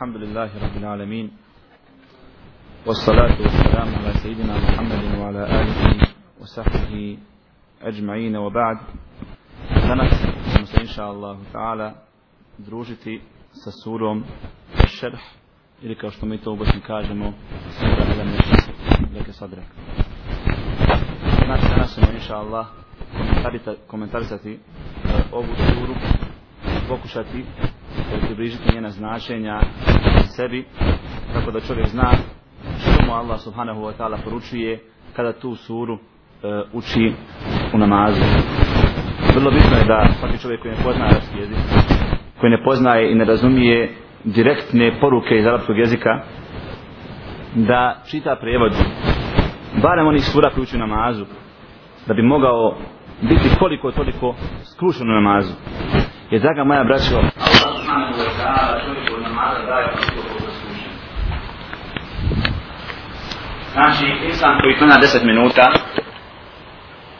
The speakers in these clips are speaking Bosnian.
الحمد لله رب العالمين والصلاة والسلام على سيدنا محمد وعلى آله وصحبه أجمعين وبعد danas ćemo se inša Allah ta'ala družiti sa surom Šerh ili kao što mi to u Bosni kažemo sura Ilam Nešas Leke Sadrak znači danas ćemo inša Allah komentarisati ovu suru pokušati približiti njena značenja sebi tako da čovjek zna što mu Allah subhanahu wa ta'ala poručuje kada tu suru e, uči u namazu. Vrlo bitno je da svaki čovjek koji ne poznaje arabski jezik koji ne poznaje i ne razumije direktne poruke iz arapskog jezika da čita prijevod barem onih sura koji uči u namazu da bi mogao biti koliko toliko skrušen u namazu. Jer draga moja braćo Allah subhanahu wa ta'ala čovjeku od namaza daje koliko koliko skrušen znači insan koji klanja 10 minuta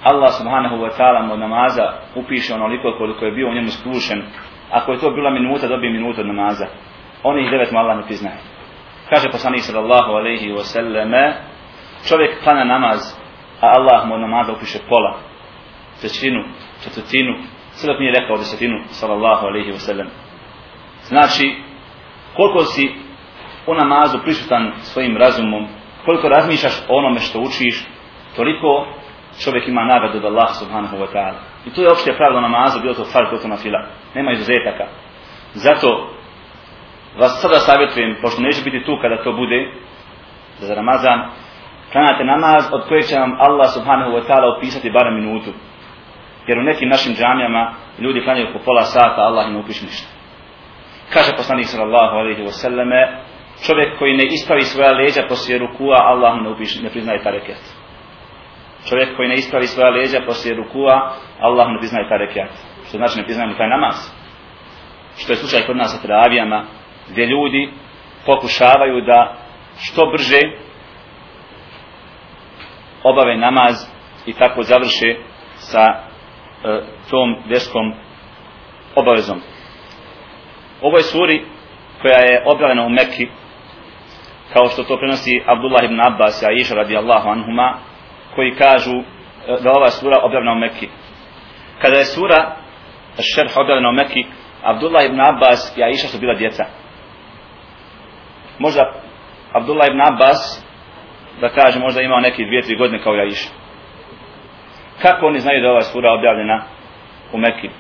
Allah subhanahu wa ta'ala mu namaza upiše onoliko koliko je bio u njemu skrušen ako je to bila minuta dobije minutu od namaza. Onih devet mu Allah ne priznaje. Kaže poslanik sallallahu alaihi wa sallame čovjek klanja namaz a Allah mu namaza upiše pola trećinu, četvrtinu sve dok nije rekao desetinu sallallahu alaihi wa sallam. Znači koliko si u namazu prisutan svojim razumom koliko razmišljaš o onome što učiš toliko čovjek ima nagradu od Allah subhanahu wa ta'ala. I to je opšte pravilo namaza, bilo to farz, bilo to na fila. Nema izuzetaka. Zato vas sada savjetujem, pošto neće biti tu kada to bude, za Ramazan, klanate namaz od kojeg će vam Allah subhanahu wa ta'ala opisati barem minutu. Jer u nekim našim džamijama ljudi klanjaju po pola sata, Allah im ne upiše ništa. Kaže poslanik sallallahu alaihi wa sallame, čovjek koji ne ispravi svoja leđa poslije rukua, Allah mu ne, upiše, ne priznaje ta rekiat. čovjek koji ne ispravi svoja leđa poslije rukua, Allah ne priznaje taj rekiat. Što znači ne priznaje taj namaz. Što je slučaj kod nas sa teravijama, gdje ljudi pokušavaju da što brže obave namaz i tako završe sa e, tom deskom obavezom. Ovo je suri koja je objavljena u Mekki, kao što to prenosi Abdullah ibn Abbas, i Aisha radijallahu anhuma, koji kažu e, da ova sura objavljena u Mekki. Kada je sura Šerh objavljena u Mekki, Abdullah ibn Abbas i Aisha su bila djeca. Možda Abdullah ibn Abbas, da kaže, možda imao neki dvije, tri godine kao i Aisha. Kako oni znaju da je ova sura objavljena u Mekki?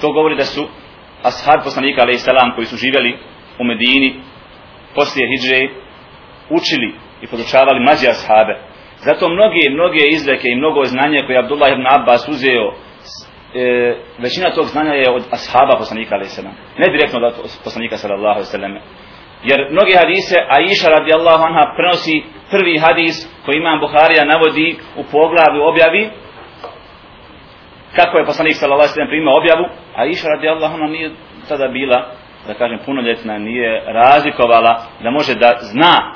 To govori da su ashab poslanika, alaih salam, koji su živjeli u Medini, poslije Hidže, učili i podučavali mađe ashabe, Zato mnoge, mnoge izreke i mnogo znanja koje Abdullah ibn Abbas uzeo, e, većina tog znanja je od ashaba poslanika alaih sallam. Ne direktno od poslanika sallallahu alaihi. Jer mnoge hadise, Aisha radijallahu anha prenosi prvi hadis koji imam Buharija navodi u poglavlju objavi, kako je poslanik sallallahu alaihi sallam primio objavu, Aisha radijallahu anha nije tada bila, da kažem, punoljetna, nije razlikovala da može da zna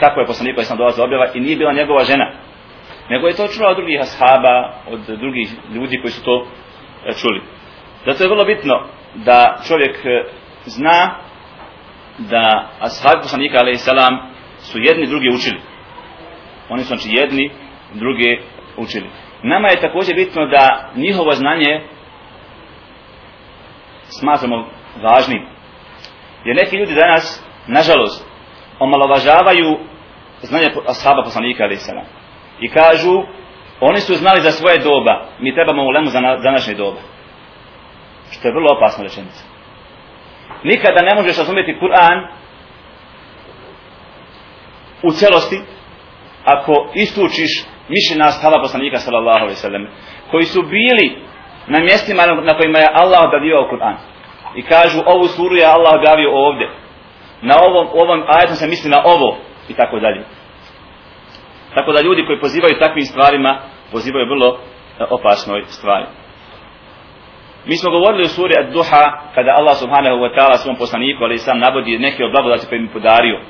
kako je poslanik koji sam dolazio objava i nije bila njegova žena. Nego je to čula od drugih ashaba, od drugih ljudi koji su to e, čuli. Zato je vrlo bitno da čovjek e, zna da ashabi poslanika alaih salam su jedni drugi učili. Oni su znači jedni drugi učili. Nama je također bitno da njihovo znanje smatramo važnim. Jer neki ljudi danas, nažalost, omalovažavaju znanje ashaba poslanika ali selam. I kažu, oni su znali za svoje doba, mi trebamo ulemu za današnje doba. Što je vrlo opasna rečenica. Nikada ne možeš razumjeti Kur'an u celosti ako istučiš mišljenja ashaba poslanika sallallahu alaihi sallam koji su bili na mjestima na kojima je Allah objavio Kur'an. I kažu, ovu suru je Allah objavio ovdje na ovom, ovom ajetom se misli na ovo i tako dalje. Tako da ljudi koji pozivaju takvim stvarima, pozivaju vrlo e, opasnoj stvari. Mi smo govorili u suri Ad-Duha, kada Allah subhanahu wa ta'ala svom poslaniku, ali sam navodi neke od blagodati koje mi podario.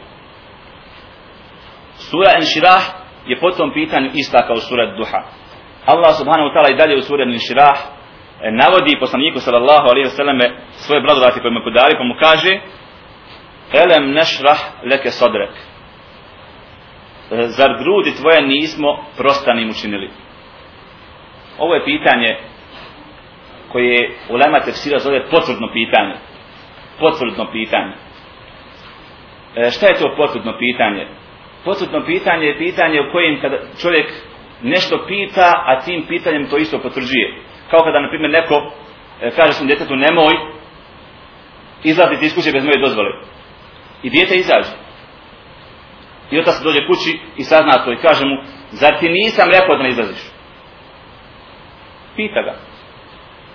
Sura Enširah je po tom pitanju ista kao sura Ad-Duha. Allah subhanahu wa ta'ala i dalje u suri Enširah E, navodi poslaniku sallallahu alaihi wa svoje blagodati koje mu podari, pa mu kaže Elem nešrah leke sodrek. E, zar grudi tvoje nismo prostanim učinili? Ovo je pitanje koje ulema tefsira zove potvrdno pitanje. Potvrdno pitanje. E, šta je to potvrdno pitanje? Potvrdno pitanje je pitanje u kojem kada čovjek nešto pita, a tim pitanjem to isto potvrđuje. Kao kada, na primjer, neko e, kaže svom djetetu nemoj izlaziti iz kuće bez moje dozvole. I djete izađe. I otac dođe kući i sazna to i kaže mu, zar ti nisam rekao da ne izlaziš? Pita ga.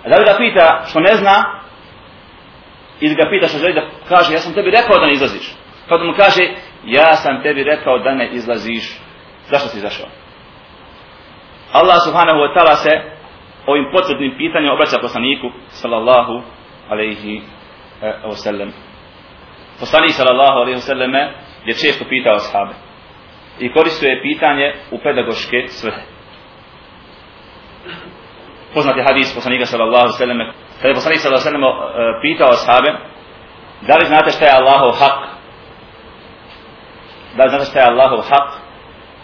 A da li ga pita što ne zna, ili ga pita što želi da kaže, ja sam tebi rekao da ne izlaziš. Kao da mu kaže, ja sam tebi rekao da ne izlaziš. Zašto si izašao? Allah subhanahu wa ta'ala se ovim potvrdnim pitanjem obraća poslaniku sallallahu alaihi e, wa sallam. Poslanik sallallahu alaihi wa sallam je često pitao ashabe i koristio je pitanje u pedagoške svrhe. Poznat je hadis poslanika sallallahu alaihi wa sallam kada je poslanik sallallahu alaihi wa sallam e, pitao ashabe da li znate šta je Allahov hak da li znate šta je Allahov hak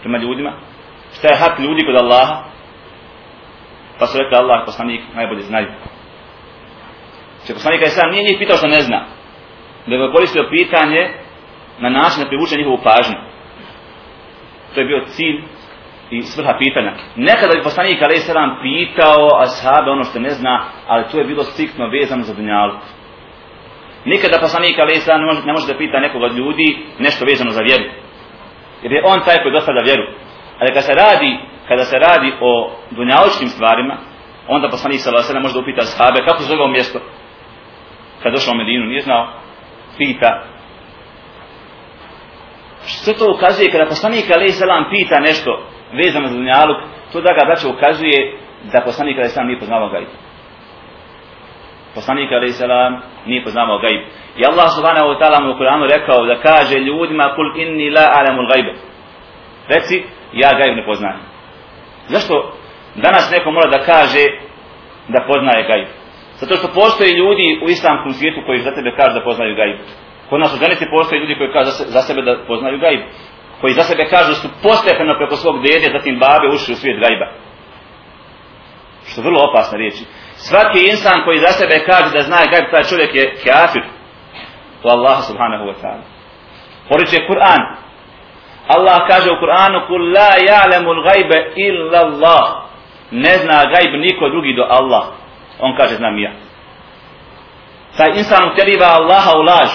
prema ljudima šta je hak ljudi kod Allaha pa su rekli Allah poslanik najbolje znaju Če poslanik je sam nije njih pitao što ne zna da je koristio pitanje na način da privuče njihovu pažnju to je bio cilj i svrha pitanja. Nekada bi poslanik Ali Selam pitao ashabe ono što ne zna, ali to je bilo striktno vezano za dunjalu. Nikada poslanik Ali Selam ne može, ne može da pita nekog od ljudi nešto vezano za vjeru. Jer je on taj koji dostavlja vjeru. Ali kad se radi, kada se radi o dunjalučkim stvarima, onda poslanik sallallahu alejhi ve može da upita sahabe kako se zove ovo mjesto. Kad došao u Medinu, nije znao, pita. Što to ukazuje kada poslanik alejhi selam pita nešto vezano za dunjaluk, to da ga braće ukazuje da poslanik alejhi selam nije poznavao gaib. Poslanik alejhi selam nije poznavao gaib. I Allah subhanahu wa ta'ala mu u Kur'anu rekao da kaže ljudima kul inni la a'lamul gajbe. Reci, ja gajb ne poznajem. Zašto danas neko mora da kaže da poznaje gajb? Zato što postoje ljudi u islamskom svijetu koji za tebe kažu da poznaju gajb. Kod nas u ženici postoje ljudi koji kažu za sebe da poznaju gajb. Koji za sebe kažu da su postepeno preko svog dede, zatim babe ušli u svijet gajba. Što je vrlo opasna riječi. Svaki insan koji za sebe kaže da zna gajb, taj čovjek je kafir. To Allah subhanahu wa ta'ala. Poriče Kur'an, Allah kaže u Kur'anu kul la ya'lamu al-ghaiba illa Allah. Ne zna gajb niko drugi do Allah. On kaže znam ja. Taj insan utjeriva Allaha u laž.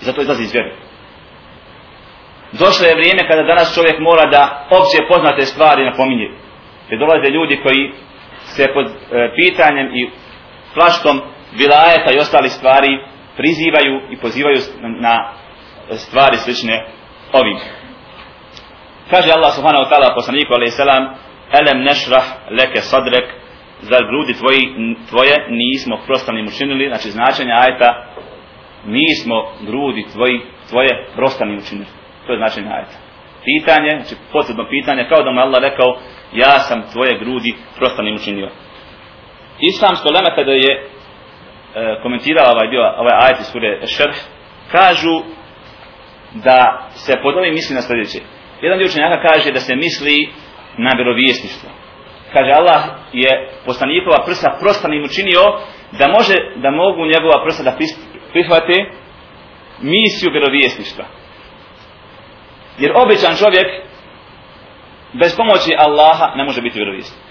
I zato izlazi iz vjeru. Došlo je vrijeme kada danas čovjek mora da opće poznate stvari napominje. Jer dolaze ljudi koji se pod e, pitanjem i plaštom vilajeta i ostali stvari prizivaju i pozivaju na stvari slične ovih. Kaže Allah subhanahu wa ta'ala poslaniku alaihi salam Elem nešrah leke sadrek Zar grudi tvoji, tvoje nismo prostanim učinili Znači značenje ajta Nismo grudi tvoji, tvoje prostanim učinili To je značenje ajta Pitanje, znači posebno pitanje Kao da mu Allah rekao Ja sam tvoje grudi prostanim učinio Islamsko leme kada je e, komentirala ovaj dio, ovaj ajet iz sure Šerh, kažu da se pod ovim misli na sljedeće. Jedan dio učenjaka kaže da se misli na vjerovijesništvo. Kaže Allah je poslanikova prsa prostanim učinio da može da mogu njegova prsa da prihvate misiju vjerovijesništva. Jer običan čovjek bez pomoći Allaha ne može biti vjerovijesnik.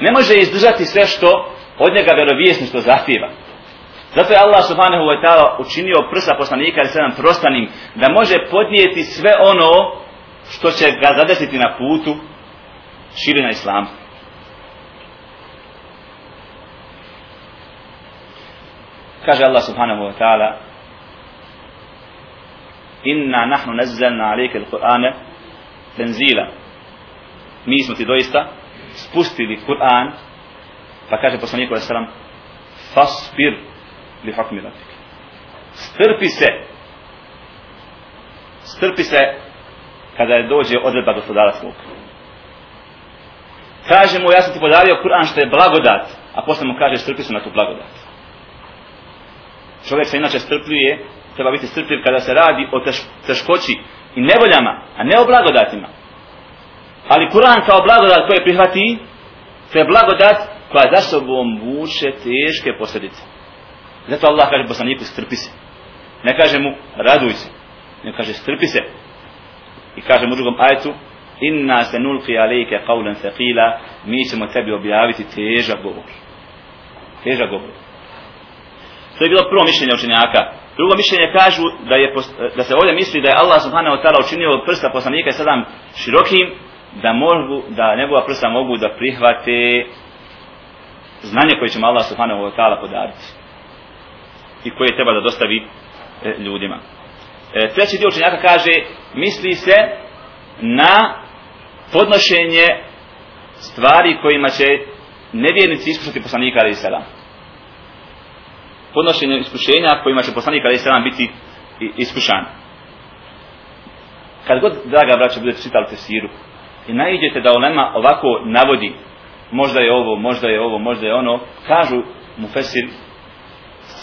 Ne može izdržati sve što od njega vjerovijesništvo zahtjeva. Zato je Allah subhanahu wa ta'ala učinio prsa poslanika ili sedam prostanim da može podnijeti sve ono što će ga zadesiti na putu širina islama. Kaže Allah subhanahu wa ta'ala Inna nahnu nazzalna alike il-Qur'ane tenzila. Mi smo ti doista spustili Kur'an pa kaže poslaniku alaihi sallam fasbir li hukmi rabbik. Strpi se. Strpi se kada je dođe odredba gospodara svog. Kaže mu, ja sam ti podario Kur'an što je blagodat, a posle mu kaže, strpi se na tu blagodat. čovjek se inače strpljuje, treba biti strpljiv kada se radi o teškoći i nevoljama, a ne o blagodatima. Ali Kur'an kao blagodat koje prihvati, to je blagodat koja za sobom vuče teške posljedice. Zato Allah kaže poslaniku strpi se. Ne kaže mu raduj se. Ne kaže strpi se. I kaže mu drugom ajetu inna se nulqi alejke qawlan thaqila mi ćemo tebi objaviti težak govor. Težak govor. To je bilo prvo mišljenje učenjaka. Drugo mišljenje kažu da, je, da se ovdje misli da je Allah subhanahu wa ta'ala učinio prsta poslanika i sadam širokim, da mogu, da njegova prsta mogu da prihvate znanje koje će mu Allah subhanahu wa ta'ala podariti i koje treba da dostavi e, ljudima. E, treći dio učenjaka kaže, misli se na podnošenje stvari kojima će nevjernici iskušati poslanika ali i. Podnošenje iskušenja kojima će poslanik ali i biti iskušan. Kad god, draga braća, budete čitali tesiru i najidete da Olema ovako navodi možda je ovo, možda je ovo, možda je ono, kažu mu Fesir,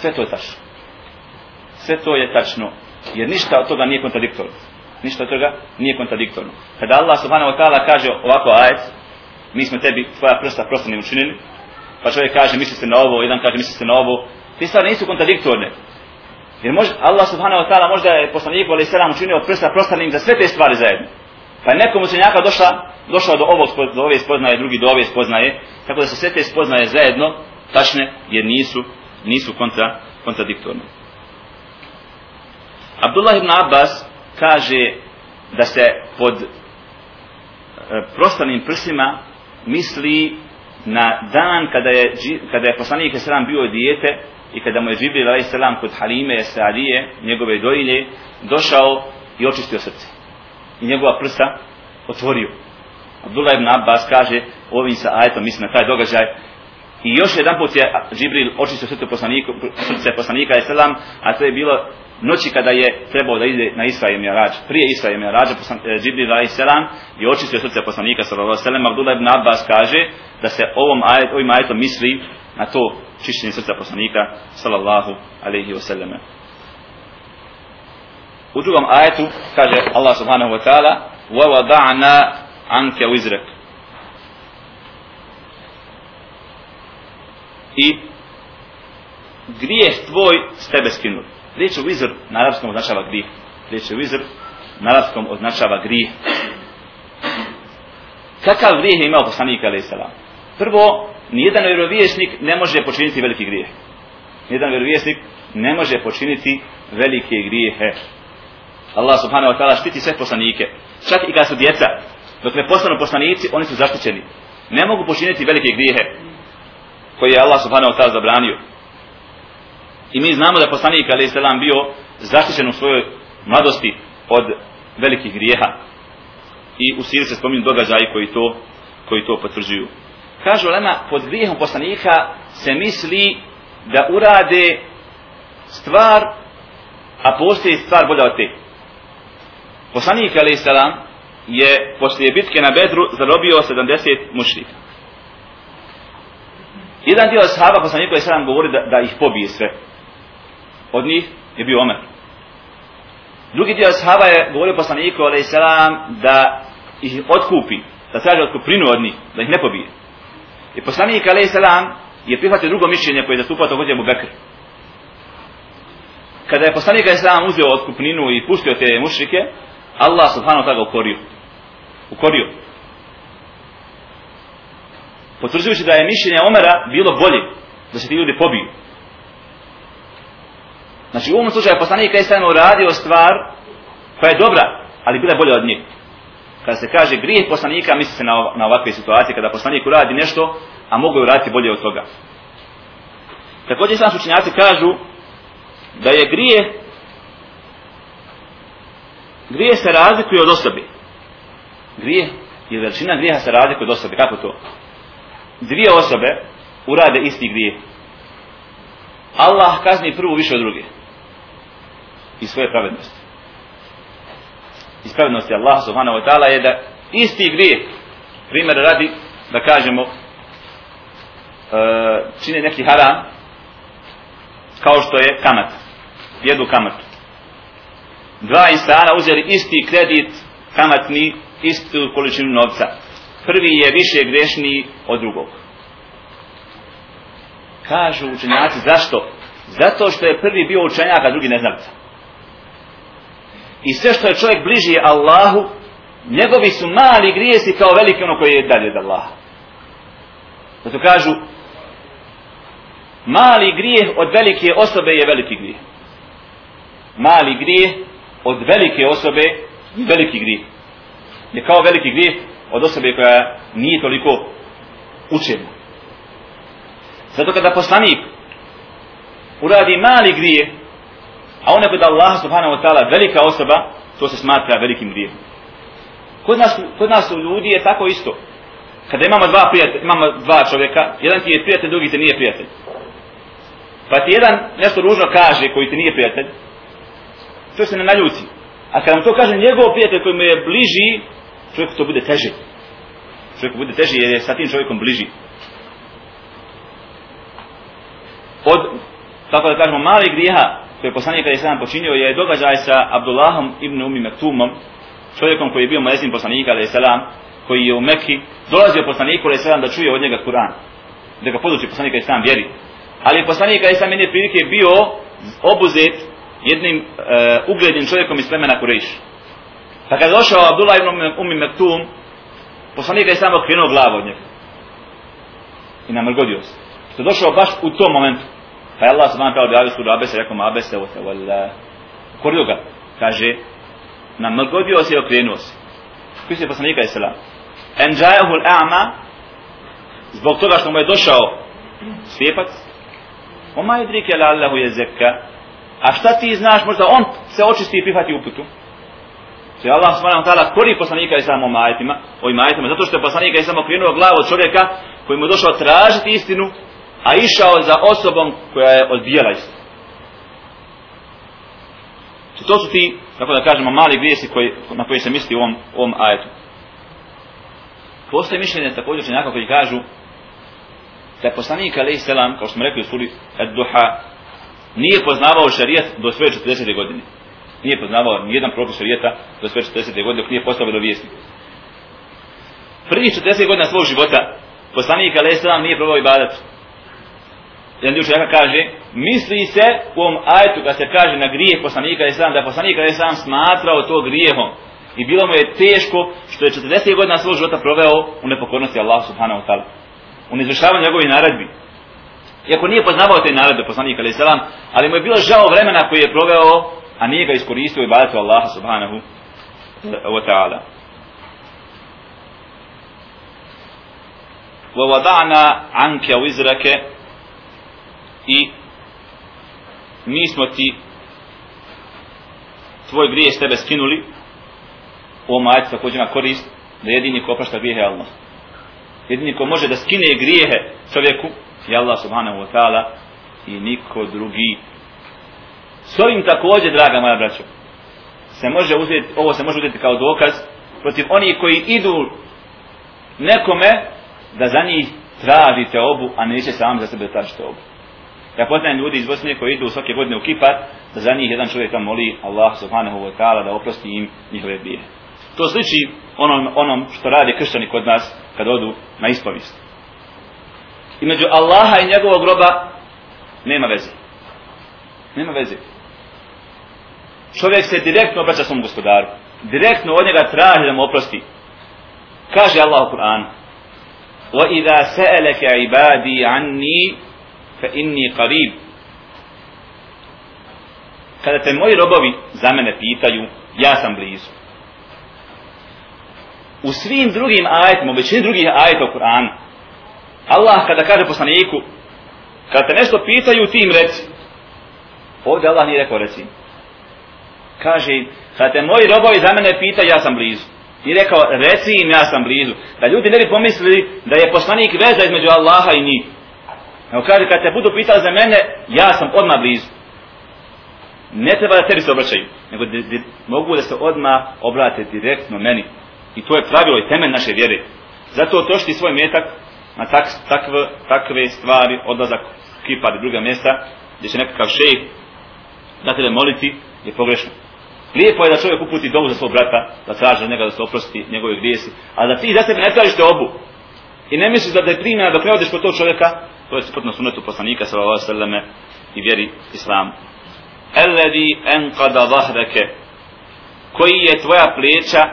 sve to je tačno. Sve to je tačno, jer ništa od toga nije kontradiktorno. Ništa od toga nije kontradiktorno. Kada Allah subhanahu wa ta'ala kaže ovako ajet, mi smo tebi tvoja prsta prostanim učinili, pa čovjek kaže misli se na ovo, jedan kaže misli se na ovo, te stvari nisu kontradiktorne. Jer može, Allah subhanahu wa ta'ala možda je poslaniku ali selam učinio prsta prostanim za sve te stvari zajedno. Pa je nekom učenjaka došla, došao do, ovog, do ove spoznaje, drugi do ove spoznaje, tako da se sve te spoznaje zajedno tačne, jer nisu, nisu kontra, kontradiktorne. Abdullah ibn Abbas kaže da se pod e, prostanim prsima misli na dan kada je, kada je poslanik Islam bio dijete i kada mu je Džibril a.s. kod Halime Sadije, njegove dojilje, došao i očistio srce. I njegova prsa otvorio. Abdullah ibn Abbas kaže ovim sa ajetom, mislim na taj događaj, I još jedan put je Džibril očistio srce poslanika, srce poslanika je selam, a to je bilo noći kada je trebao da ide na Isra i Mirađ. Prije Isra i Mirađa e, Džibril je selam i očistio srce poslanika sallallahu alejhi ve sellem. Abdullah ibn Abbas kaže da se ovom ajet, ovim ajetom misli na to čišćenje srca poslanika sallallahu alaihi ve. U drugom ajetu kaže Allah subhanahu wa ta'ala wa wada'na وِزْرَكَ i grijeh tvoj s tebe skinuli. Riječ u vizir na arabskom označava grijeh. Riječ u vizir na arabskom označava grijeh. Kakav grijeh je imao poslanik alaih salam? Prvo, nijedan vjerovijesnik ne može počiniti veliki grijeh. Nijedan vjerovijesnik ne može počiniti velike grijehe. Allah subhanahu wa ta'ala štiti sve poslanike. Čak i kad su djeca, dok ne postanu poslanici, oni su zaštićeni. Ne mogu počiniti velike grijehe koji je Allah subhanahu wa ta'ala zabranio. I mi znamo da je poslanik alaih selam bio zaštićen u svojoj mladosti od velikih grijeha. I u siri se spominju događaji koji to, koji to potvrđuju. Kažu Lema, pod grijehom poslanika se misli da urade stvar, a postoji stvar bolja od te. Poslanik alaih selam je poslije bitke na Bedru zarobio 70 mušnika. Jedan dio sahaba poslanika je sam govori da, da ih pobije sve. Od njih je bio Omer. Drugi dio ashaba je govorio poslaniku alaih salam da ih otkupi, da traže otkuprinu od njih, da ih ne pobije. I poslanik alaih salam je prihvatio drugo mišljenje koje je zastupao također Abu Bekr. Kada je poslanik alaih salam uzeo otkupninu i pustio te mušrike, Allah subhanahu ta'ala ukorio. Ukorio potvrđujući da je mišljenje Omera bilo bolje da se ti ljudi pobiju. Znači u ovom slučaju poslanik je stavno uradio stvar koja je dobra, ali bila je bolja od njih. Kada se kaže grijeh poslanika, misli se na, na ovakve situacije, kada poslanik uradi nešto, a mogu je uraditi bolje od toga. Također sam učenjaci kažu da je grije grije se razlikuje od osobe. Grije, i veličina grijeha se razlikuje od osobe. Kako to? Dvije osobe urade isti grijeh. Allah kazni prvu više od druge. I svoje pravednosti. Iz pravednosti Allah subhanahu wa ta'ala je da isti grijeh, primjer radi, da kažemo, e, čine neki haram, kao što je kamat. Jedu kamatu. Dva insana uzeli isti kredit kamatni, istu količinu novca. Prvi je više grešniji od drugog. Kažu učenjaci, zašto? Zato što je prvi bio učenjak, a drugi neznalica. I sve što je čovjek bliži Allahu, njegovi su mali grijesi kao veliki ono koji je dalje od Allaha. Zato kažu, mali grijeh od velike osobe je veliki grijeh. Mali grijeh od velike osobe je veliki grijeh. Je kao veliki grijeh od osobe koja nije toliko učena. Zato kada poslanik uradi mali grije, a on je kod Allaha subhanahu wa ta'ala velika osoba, to se smatra velikim grijehom. Kod nas, kod nas u ljudi je tako isto. Kada imamo dva prijatelja, imamo dva čovjeka, jedan ti je prijatelj, drugi ti nije prijatelj. Pa ti jedan nešto ružno kaže koji ti nije prijatelj, to se ne naljuci. A kada mu to kaže njegov prijatelj koji mu je bliži, čovjeku to bude teže. Čovjeku bude teže jer je sa tim čovjekom bliži. Od, tako da kažemo, mali grijeha koje je poslanik kada je sam počinio je događaj sa Abdullahom ibn Umi Mektumom, čovjekom koji je bio mezin poslanika alaih salam, koji je u Mekki, dolazio poslaniku alaih salam da čuje od njega Kur'an, da ga poduči poslanika alaih salam vjeri. Ali poslanik alaih salam jedne prilike bio obuzet jednim e, uglednim čovjekom iz plemena Kurejš. Pa kad je došao Abdullah ibn umm- Umi Mektum, poslanik je samo krenuo glavu od njega. I namrgodio se. Što je došao baš u tom momentu. Pa je Allah subhanahu wa ta'ala objavio suru Abese, rekao mu Abese, o se, korio ga, kaže, namrgodio se i okrenuo se. Koji se poslanika je selam. džajahu l'a'ma, zbog toga što mu je došao slijepac, Oma je drike lallahu Allahu je zekka, a šta ti znaš, možda on se očisti i prihvati uputu. Se Allah subhanahu wa ta'ala kori poslanika i samo majetima, ovim majetima, zato što je poslanika i samo krenuo glavu od čovjeka koji mu je došao tražiti istinu, a išao za osobom koja je odbijala istinu. Znači, to su ti tako da kažemo, mali grijesi koji, na koji se misli u ovom, ovom ajetu. Postoje mišljenje također učenjaka koji kažu da je poslanik alaih selam, kao što smo rekli u suri Ad-Duha, nije poznavao šarijat do svoje 40. godine. Nije poznavao ni jedan propis šarijeta do sve 40. godine dok nije postao vjerovjesnik. Prvi 40 godina svog života poslanik alaih nije probao ibadat jedan dio čovjeka kaže, misli se u ovom ajetu kad se kaže na grijeh poslanika Alejhiselam, da je poslanika Alejhiselam smatrao to grijehom. I bilo mu je teško što je 40 godina svog života proveo u nepokornosti Allah subhanahu wa ta'ala. U neizvršavanju njegovih naredbi. Iako nije poznavao te naredbe poslanika Alejhiselam, ali mu je bilo žao vremena koji je proveo, a nije ga iskoristio i badetu Allah subhanahu wa ta'ala. وَوَضَعْنَا عَنْكَ وِزْرَكَ i mi smo ti tvoj grije s tebe skinuli u ovom ajetu također ima korist da jedini ko oprašta grijehe Allah jedini ko može da skine grijehe čovjeku je Allah subhanahu wa ta'ala i niko drugi s ovim također draga moja braćo se može uzeti, ovo se može uzeti kao dokaz protiv onih koji idu nekome da za njih tražite obu a neće sam za sebe tražite obu Ja poznajem ljudi iz Bosne koji idu svake godine u Kipar, da za njih jedan čovjek tam moli Allah subhanahu wa ta'ala da oprosti im njihove bije. To sliči onom, onom što radi kršćani kod nas kad odu na ispovist. I među Allaha i njegovog groba nema veze. Nema veze Čovjek se direktno obraća svom gospodaru. Direktno od njega traži da mu oprosti. Kaže Allah u Kur'anu وَإِذَا سَأَلَكَ عِبَادِي عَنِّي fa inni qarib kada te moji robovi za mene pitaju ja sam blizu u svim drugim ajetima u većini drugih ajeta u Kur'anu Allah kada kaže poslaniku kada te nešto pitaju ti im reci ovdje Allah nije rekao reci kaže kada te moji robovi za mene pita, ja sam blizu i rekao reci im ja sam blizu da ljudi ne bi pomislili da je poslanik veza između Allaha i njih Evo kaže, kad te budu pitali za mene, ja sam odmah blizu. Ne treba da tebi se obraćaju, nego di, di, mogu da se odmah obrate direktno meni. I to je pravilo i temelj naše vjere. Zato tošti svoj metak na tak, takve, takve stvari, odlazak kipar i druga mjesta, gdje će nekakav šejh da te moliti, je pogrešno. Lijepo je da čovjek uputi dobu za svog brata, da traže njega da se oprosti njegove grijesi, a da ti za sebe ne tražiš te obu. I ne misliš da te primjena dok ne odeš kod tog čovjeka, to je suprotno sunetu poslanika sallallahu alejhi ve i vjeri islamu. Alladhi anqada dhahraka koji je tvoja pleća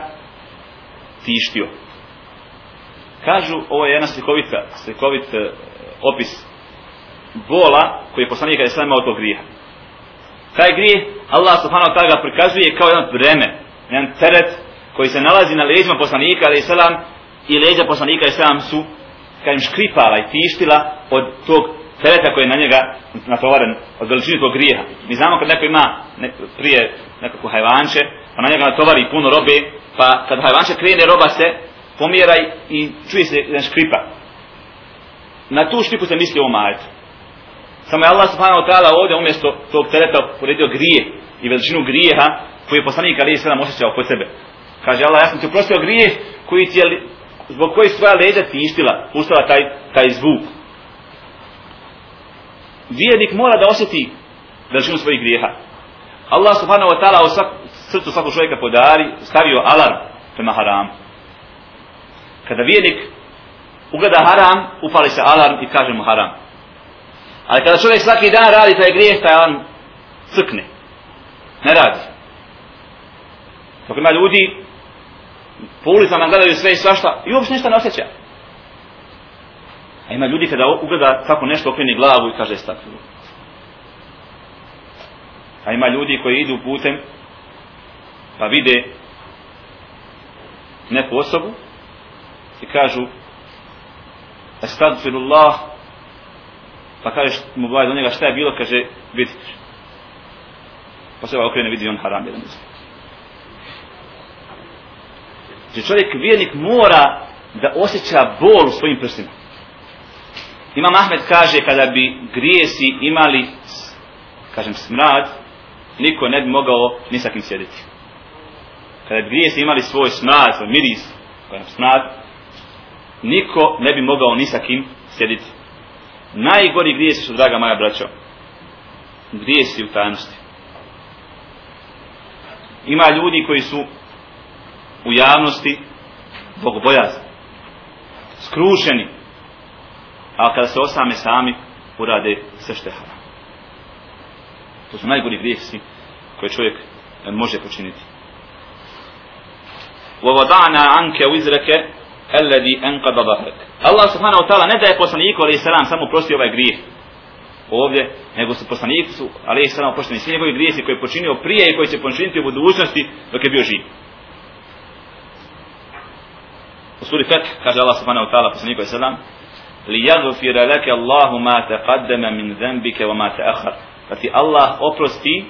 tištio. Kažu, ovo je jedna slikovita, slikovit uh, opis bola koji je poslanika kada je imao tog grija. Taj grije, Allah subhanahu wa ta'ala prikazuje kao jedan breme, jedan teret koji se nalazi na leđima poslanika ali selam i leđa poslanika ali selam su kažem škripala i tištila od tog tereta koji je na njega natovaren od veličine tog grijeha. Mi znamo kad neko ima ne, prije nekako hajvanče, pa na njega natovari puno robe, pa kad hajvanče krene roba se pomjera i čuje se jedan škripa. Na tu škripu se misli o majetu. Samo je Allah subhanahu wa ta'ala ovdje umjesto tog tereta poredio grije i veličinu grijeha koji je poslanik Ali Isra osjećao kod sebe. Kaže Allah, ja sam ti uprostio grije koji ti je, zbog koji svoja leđa ti ištila, pustila taj, taj zvuk. Vijednik mora da osjeti veličinu svojih grijeha. Allah subhanahu wa ta'ala u svak, srcu svakog čovjeka podari, stavio alarm prema haramu. Kada vijednik ugleda haram, upali se alarm i kaže mu haram. Ali kada čovjek svaki dan radi taj grijeh, taj on crkne. Ne radi. Dok ima ljudi, po ulicama gledaju sve i svašta i uopšte ništa ne osjeća. A ima ljudi kada ugleda tako nešto okreni glavu i kaže stakvu. A ima ljudi koji idu putem pa vide neku osobu i kažu Estagfirullah pa kaže mu baj do njega šta je bilo? Kaže vidit pa se ovaj okrene vidi on haram jedan izgled znači čovjek vjernik mora da osjeća bol u svojim prstima Imam Ahmed kaže kada bi grijesi imali kažem smrad niko ne bi mogao ni sa kim sjediti. Kada bi grijesi imali svoj smrad svoj miris kažem smrad niko ne bi mogao ni sa kim sjediti. Najgori grijesi su, draga moja braćo, grijesi u tajnosti. Ima ljudi koji su u javnosti bogobojazni, skrušeni, a kada se osame sami, urade sve što je haram. To su najgori grijesi koje čovjek može počiniti. وَوَضَعْنَا عَنْكَ وِزْرَكَ alladhi anqadha dhahrak. Allah subhanahu wa ta'ala ne daje poslaniku alejhi salam samo prosti ovaj grijeh. Ovdje, nego su poslaniku su alejhi salam oprošteni svi njegovi grijesi koje je počinio prije i koji će počiniti u budućnosti dok je bio živ. U suri Fath kaže Allah subhanahu wa ta'ala poslaniku alejhi salam li yaghfira laka Allahu ma taqaddama min dhanbika wa ma ta'akhkhar. Da ti Allah oprosti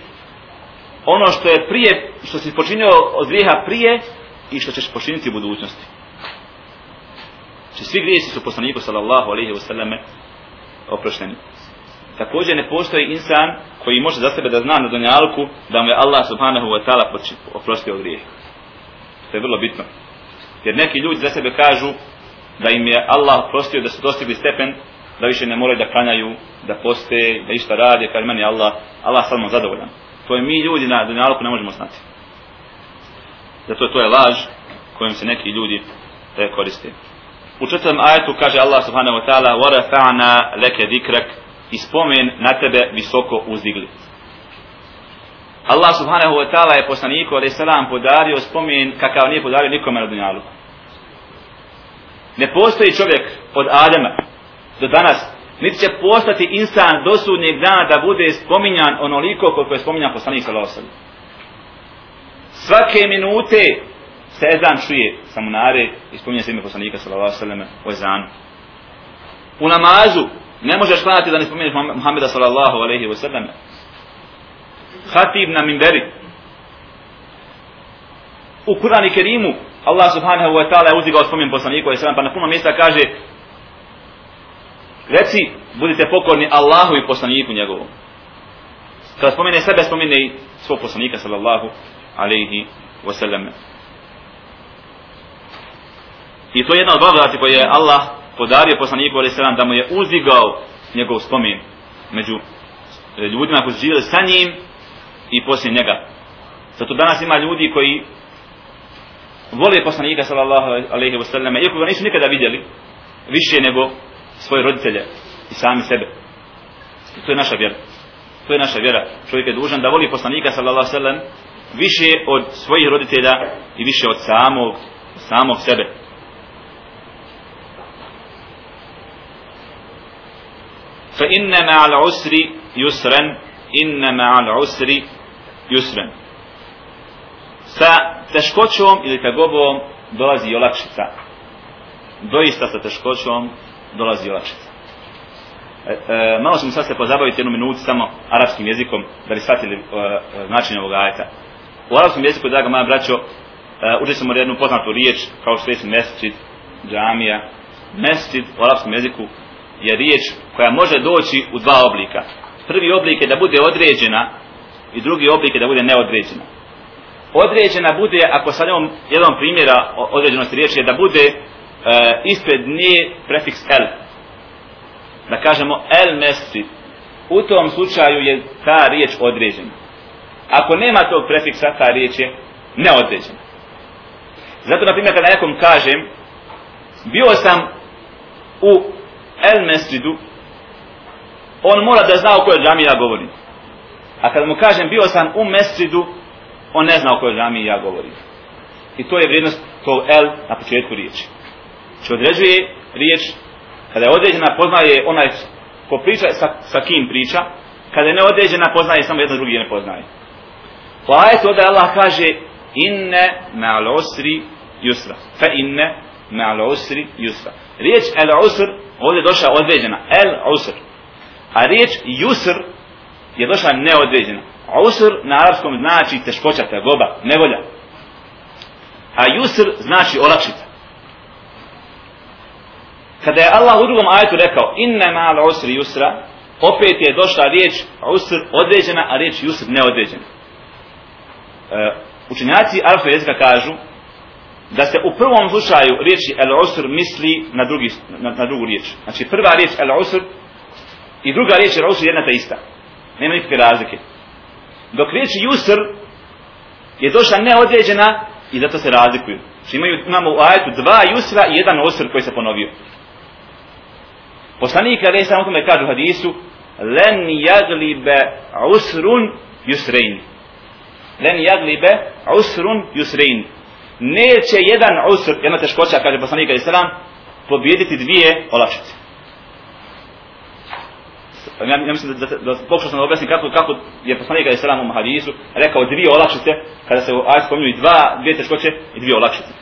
ono što je prije što si počinio od grijeha prije i što ćeš počiniti u budućnosti. Znači svi grijesi su poslaniku sallallahu alaihi wa sallame oprošteni. Također ne postoji insan koji može za sebe da zna na donjalku da mu je Allah subhanahu wa ta'ala oprostio grijeh. To je vrlo bitno. Jer neki ljudi za sebe kažu da im je Allah oprostio da su dostigli stepen da više ne moraju da klanjaju, da poste, da išta radi, kaže meni Allah, Allah samo zadovoljan. To je mi ljudi na dunjalku ne možemo znati. Zato to je laž kojim se neki ljudi koriste. U četvrtom ajetu kaže Allah subhanahu wa ta'ala وَرَفَعْنَا لَكَ ذِكْرَكَ i spomen na tebe visoko uzdigli. Allah subhanahu wa ta'ala je poslaniku alaih salam podario spomen kakav nije podario nikome na dunjalu. Ne postoji čovjek od Adama do danas, niti će postati insan do sudnjeg dana da bude spominjan onoliko koliko je spominjan poslanik sallallahu alaihi Svake minute se ezan čuje sa munare i spominje se ime poslanika sallallahu alejhi ve selleme o ezanu. U namazu ne možeš klanjati da ne spominješ Muhameda sallallahu alejhi ve sellem. Hatib na minberi. U Kur'anu Kerimu Allah subhanahu wa ta'ala je uzdigao spomen poslaniku alejhi pa na puno mjesta kaže Reci, budite pokorni Allahu i poslaniku njegovom. Kada spomene sebe, spomene i svog poslanika, sallallahu alaihi wa sallam. I to je jedna od blagodati koje je Allah podario poslaniku alaih sallam da mu je uzdigao njegov spomin među e, ljudima koji su živjeli sa njim i poslije njega. Zato danas ima ljudi koji vole poslanika sallallahu alejhi ve sallam iako ga nisu nikada vidjeli više nego svoje roditelje i sami sebe. To je naša vjera. To je naša vjera. Čovjek je dužan da voli poslanika sallallahu alaihi wa sallam više od svojih roditelja i više od samog samog sebe. Fa inna ma'al usri yusran inna ma'al usri yusran sa teškoćom ili tegobom dolazi olakšica. Doista sa teškoćom dolazi olakšica. E, e, malo ćemo sad se pozabaviti jednu minutu samo arapskim jezikom da bi shvatili e, e, značenje ovog ajeta. U arapskom jeziku, draga moja braćo, e, učili smo jednu poznatu riječ kao što je mesčid, džamija. Mesčid u arapskom jeziku je riječ koja može doći u dva oblika. Prvi oblik je da bude određena i drugi oblik je da bude neodređena određena bude, ako sa njom jedan primjera određenosti riječi, je da bude e, ispred nje prefiks L. Da kažemo el mesrid. U tom slučaju je ta riječ određena. Ako nema tog prefiksa, ta riječ je neodređena. Zato, na primjer, kada nekom kažem, bio sam u el mesridu, on mora da zna o kojoj džami ja govorim. A kada mu kažem, bio sam u mesridu, on ne zna o kojoj džami ja govorim. I to je vrijednost tog el na početku riječi. Če određuje riječ, kada je određena, poznaje onaj ko priča sa, sa kim priča, kada je neodređena, poznaje samo jedno drugi ne poznaje. Po ajetu onda Allah kaže inne ma'al usri yusra. Fa inne ma'al usri yusra. Riječ el usr ovdje je došla određena. El usr. A riječ yusr je došla neodređena. Usr na arabskom znači teškoća, tegoba, nevolja. A yusr znači olakšica. Kada je Allah u drugom ajetu rekao inna ma'al usri yusra, opet je došla riječ usr određena, a riječ yusr neodređena. E, učenjaci arabskog jezika kažu da se u prvom slučaju riječi el usr misli na, drugi, na, na drugu riječ. Znači prva riječ el usr i druga riječ el usr jedna ta ista. Nema nikakve razlike. Dok riječ Jusr je došla neodređena i zato se razlikuju. Znači imaju, imamo u ajetu dva Jusra i jedan usr koji se ponovio. Poslanik Ali sam o tome kaže u hadisu Len jaglibe usrun yusrein. Len jaglibe usrun yusrein. Neće jedan usr, jedna teškoća, kaže poslanik Ali sam, pobijediti dvije olakšice ja, ja mislim da, da, da, pokušao sam da objasnim kako, kako je poslanik kada je selam u hadisu rekao dvije olakšice, kada se u spominju i dva, dvije teškoće i dvije olakšice.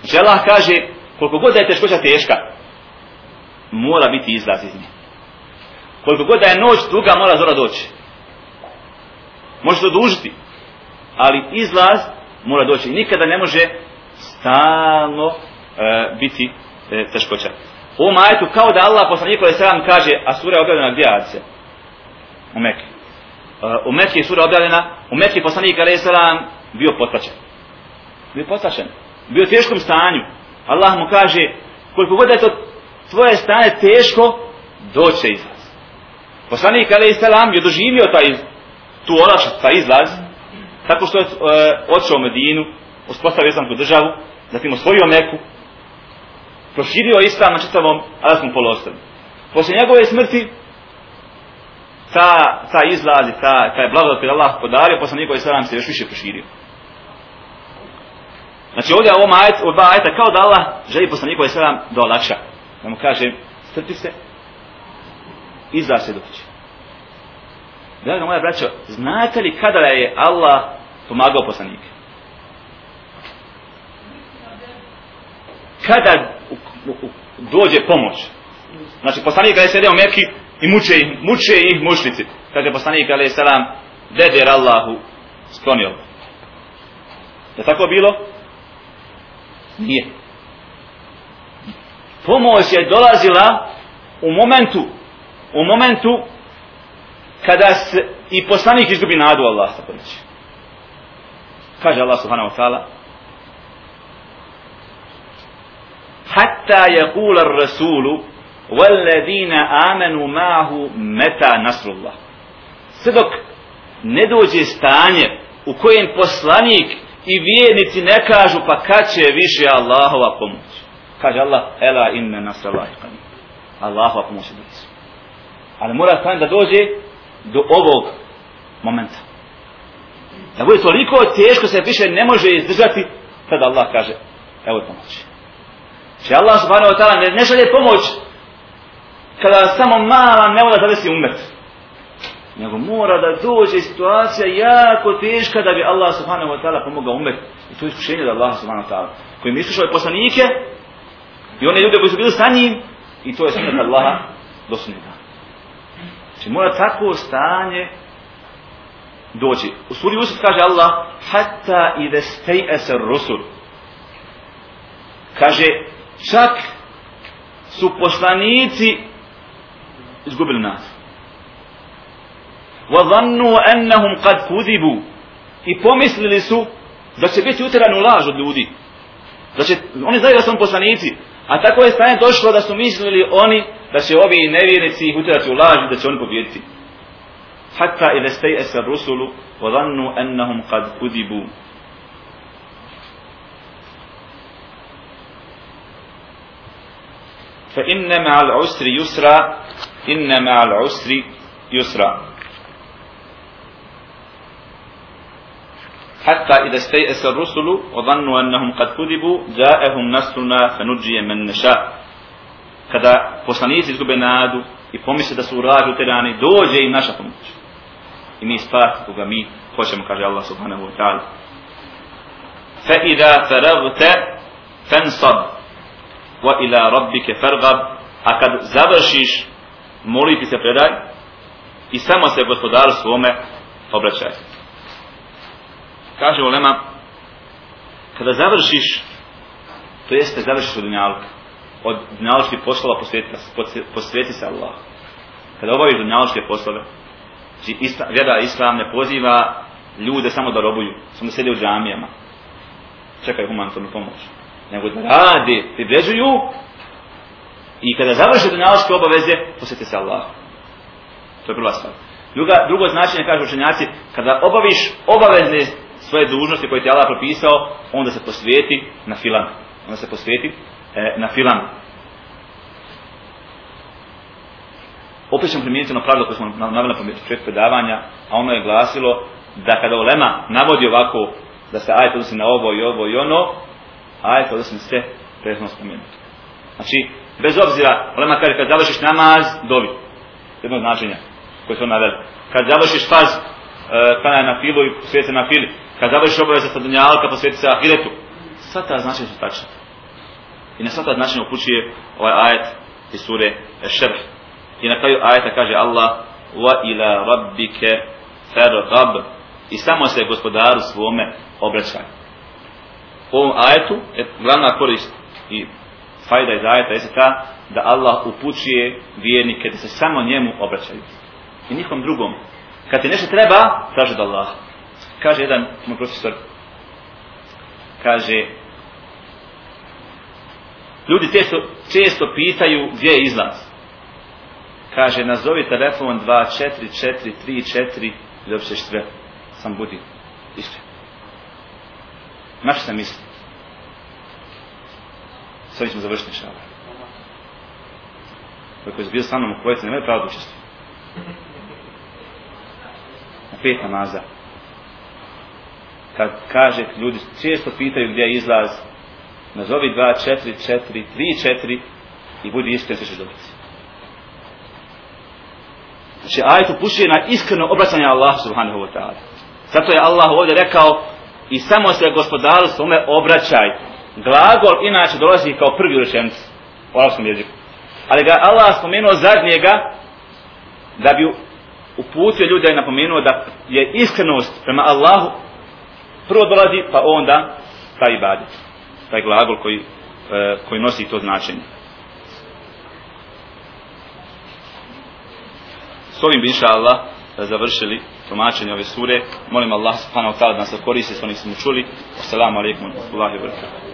Znači Allah kaže, koliko god da je teškoća teška, mora biti izlaz iz nje. Koliko god da je noć duga, mora zora doći. Može se odužiti, ali izlaz mora doći. Nikada ne može stalno e, biti e, teškoća u ovom ajetu kao da Allah poslaniku alaih sallam kaže a sura je objavljena gdje ajice? U Mekke. Uh, u Mekke je sura objavljena, u Mekke poslanik alaih sallam bio potlačen. Bio potlačen. Bio u teškom stanju. Allah mu kaže koliko god je to tvoje stanje teško, doće izlaz. Poslanik alaih sallam je doživio taj, tu olašat, taj izlaz, tako što je e, odšao u Medinu, uspostavio islamsku državu, zatim osvojio Meku, proširio islam na čitavom arabskom poluostrvu. Poslije njegove smrti, ta, ta izlaz i ta, ta blagodat koji Allah podario, posle njegove islam se još više proširio. Znači ovdje ovom ajet, u dva ajeta, kao da Allah želi posle njegove islam da olakša. Da mu kaže, strpi se, izlaz se dotiče. Draga moja braćo, znate li kada je Allah pomagao poslanike? Kada dođe pomoć. Znači, poslanik Ali je u Mekki i muče ih, muče ih mušnici. Kaže poslanik Ali Selam, deder Allahu sklonio. Je tako bilo? Nije. Pomoć je dolazila u momentu, u momentu kada se i poslanik izgubi nadu Allah sa Kaže Allah subhanahu wa ta'ala, hatta je kula rasulu وَالَّذِينَ آمَنُوا مَعَهُ مَتَا نَصْرُ اللَّهِ Sve dok ne dođe stanje u kojem poslanik i vjernici ne kažu pa kad će više Allahova pomoć. Kaže Allah, ela inne nasralahi qanim. Allahova pomoć je blizu. Ali mora stanje da dođe do ovog momenta. Da bude toliko teško se više ne može izdržati, tada Allah kaže, evo je pomoć. Če Allah subhanahu wa ta'ala ne, ne šalje pomoć kada samo mala nevoda zavesi umet. Nego mora da dođe situacija jako teška da bi Allah subhanahu wa ta'ala pomogao umet. I to je iskušenje da Allah subhanahu wa ta'ala. Koji mi je poslanike i one ljude koji su bili sa njim i to je sunet Allaha do sunnita. Znači mora tako stanje doći. U suri Yusuf kaže Allah hatta ide stej eser rusul. Kaže čak su poslanici izgubili nas. وَظَنُّوا أَنَّهُمْ قَدْ كُذِبُوا I pomislili su da će biti utirani u laž od ljudi. Da će, oni znaju da su poslanici. A tako je stanje došlo da su mislili oni da će ovi nevjernici ih utirati u laž i da će oni pobjediti. حتى إذا استيأس الرسل وظنوا أنهم قد كذبوا فإن مع العسر يسرا إن مع العسر يسرا حتى إذا استيأس الرسل وظنوا أنهم قد كذبوا جاءهم نصرنا فنجي من نشاء kada poslanici izgube nadu i pomisle da su u ražu terani, dođe im naša pomoć. i mi spasti koga mi hoćemo, kaže Allah subhanahu wa ta'ala. Fa idha faragta fansab wa ila rabbike fargab a kad završiš moliti se predaj i samo se gospodaru svome obraćaj. Kaže Olema, kada završiš to jeste završiš od dunjalka od dunjaločkih poslova posveti, posveti se Allah. Kada obaviš dunjaločke poslove, Znači, isla, vjera islam ne poziva ljude samo da robuju, samo sjede u džamijama. čekaj humanitarnu pomoć. Nego da rade, privređuju i kada završe dunjaloške obaveze, posveti se Allah. To je prva stvar. Druga, drugo značenje, kažu učenjaci, kada obaviš obavezne svoje dužnosti koje ti Allah propisao, onda se posvijeti na filan. Onda se posvijeti e, na filan. opet ćemo primijeniti ono pravilo koje smo navjeli na početku predavanja, a ono je glasilo da kada Olema navodi ovako da se ajet odnosi na ovo i ovo i ono, ajet odnosi na sve prethodno spomenuti. Znači, bez obzira, Olema kaže kad završiš namaz, dovi. Jedno značenje koje su naveli. Kad završiš faz, uh, kada je na filu i sve se na fili. Kad završiš obaveze sa dunjalka, pa posvjeti se ahiretu. Sva ta značenja su tačna. I na sva ta značenja upućuje ovaj ajet iz sure Šerh. I na kraju ajeta kaže Allah wa ila rabbike farghab i samo se gospodaru svome obraćaj. U ovom ajetu je glavna korist i fajda iz ajeta jeste ta da Allah upućuje vjernike da se samo njemu obraćaju. I nikom drugom. Kad ti nešto treba, traži da Allah. Kaže jedan moj profesor, kaže, ljudi često, često pitaju gdje je izlaz. Kaže nazovi telefon 24434 ili uopće sve. Sam budi. Iskren na što sam misli sad ćemo završiti šala koji je bio sa mnom u kvojici nemaju pravo da učestvuju. Na pet namaza kad kaže ljudi često pitaju gdje je izlaz nazovi 2, 4, 4, 3, 4 i budi iskren sve ćeš dobiti Znači ajet upućuje na iskreno obraćanje Allah subhanahu wa ta'ala. Zato je Allah ovdje rekao i samo se gospodaru svome obraćaj. Glagol inače dolazi kao prvi rečenic u arabskom jeziku. Ali ga Allah spomenuo zadnjega da bi uputio ljude i napomenuo da je iskrenost prema Allahu prvo dolazi pa onda taj ibadet. Taj glagol koji, e, koji nosi to značenje. S ovim bi inša Allah e, završili tumačenje ove sure. Molim Allah subhanahu ta'ala da nas koristi s onih smo čuli. Assalamu alaikum wa rahmatullahi wa barakatuh.